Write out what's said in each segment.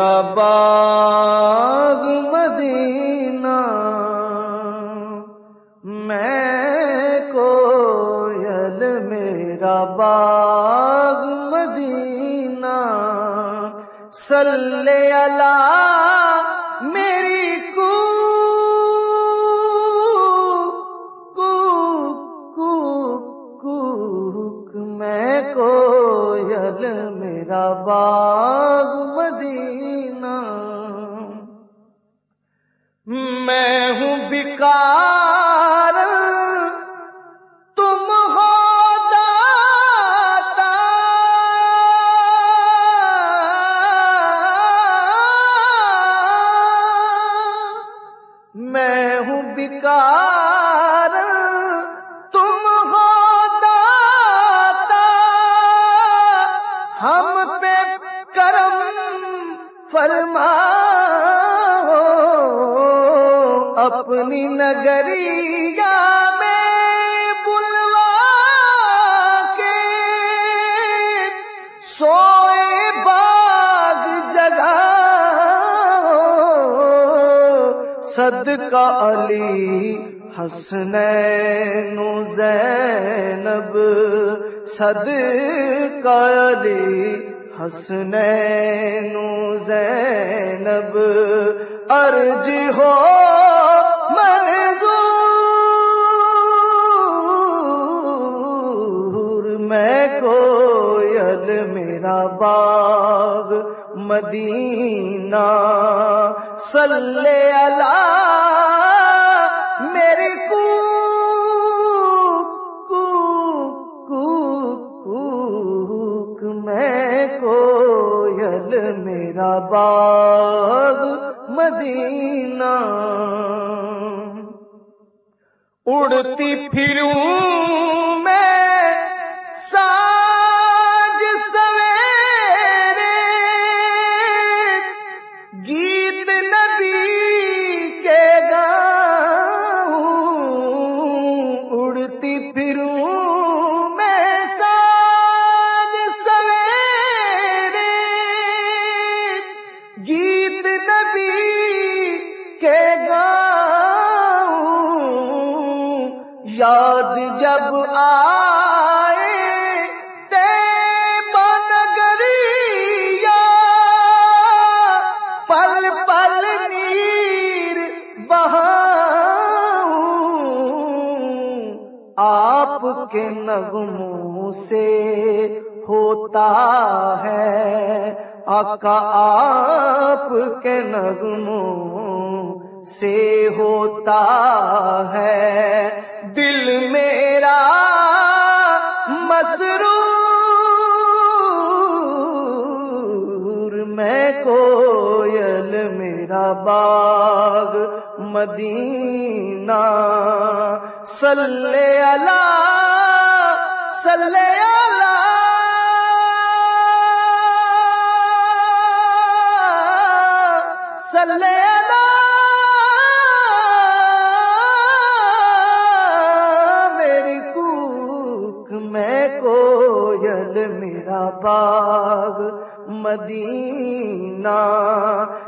میرا باغ مدینہ۔ میں کوئل میرا باغ مدینہ۔ صلی اللہ، میری کو میں کوئل میرا باغ مدینہ۔ میں ہوں بیکار۔ تم ہو داتا میں ہوں بیکار۔ تم ہو داتا ہم پہ کرم فرما۔ اپنی نگریا میں بلوا کے سوئے باغ جگہ صدقہ علی حسنین زینب۔ صدقہ علی حسنین زینب۔ ارج ہو باغ مدینہ۔ صلی اللہ میرے کو میں کوئل میرا باغ مدینہ۔ اڑتی پھروں یاد جب آئے پل پل نیر بہاؤں۔ آپ کے نغموں سے ہوتا ہے، آقا آپ کے نغموں سے ہوتا ہے۔ باغ مدینہ صلی اللہ صلی اللہ باغ مدینہ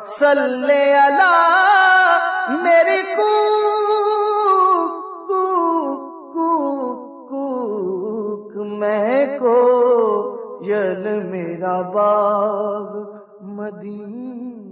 صلی اللہ میرے کو کوک میں کوئل میرا باغ مدینہ۔